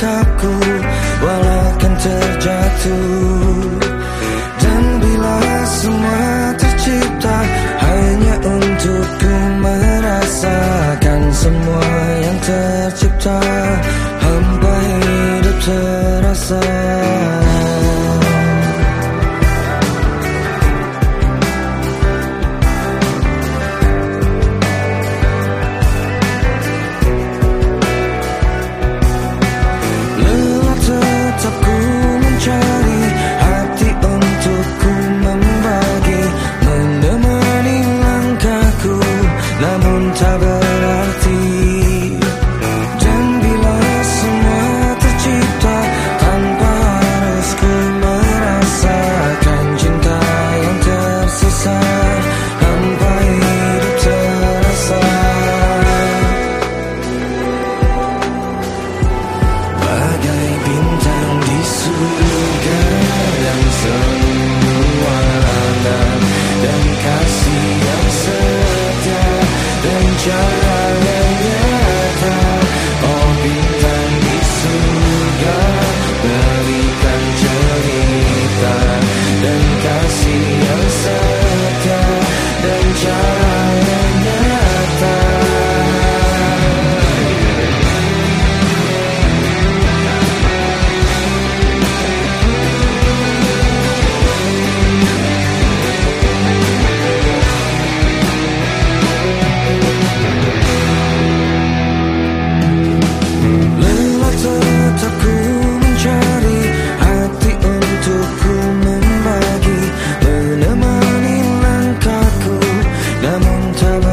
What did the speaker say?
kaku Walau kan terjatuh Dan bila semua love. time